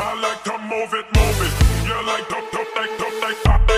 I like to move it, move it. You like to, to, to, to, to, to, to.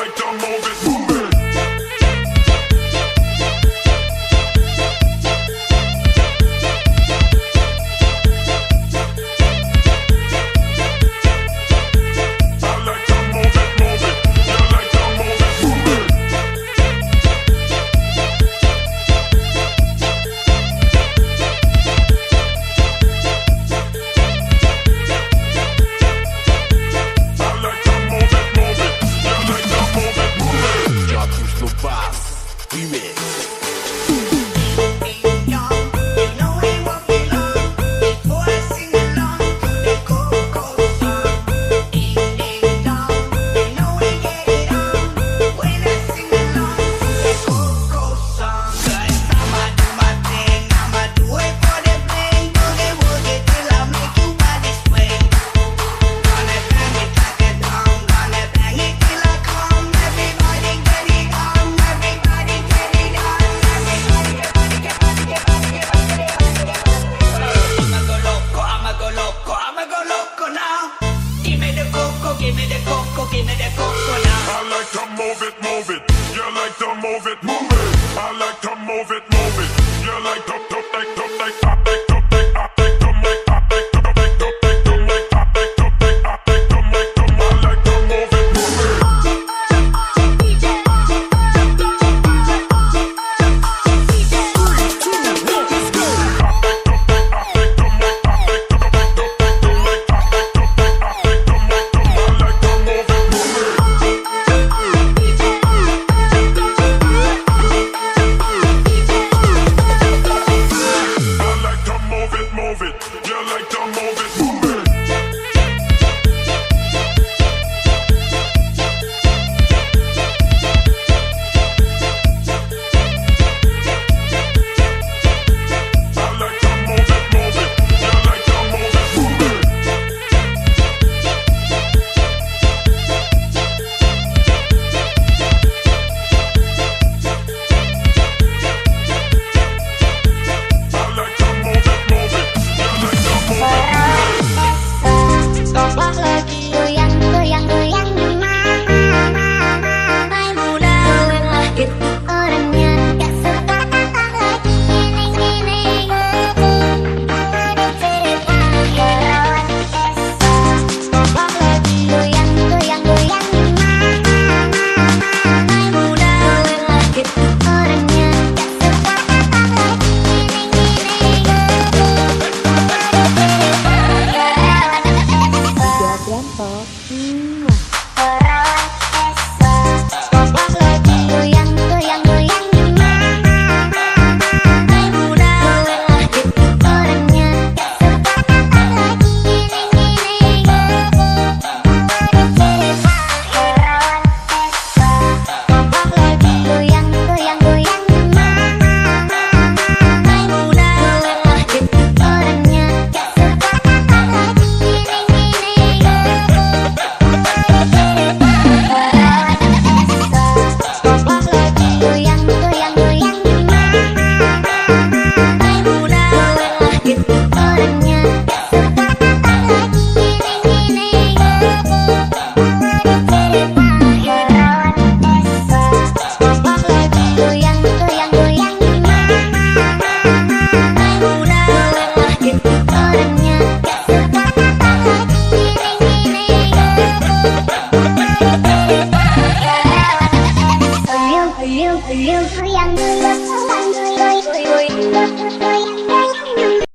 like I'm moving. I like to move it, move it. You like to, to, like, to, like,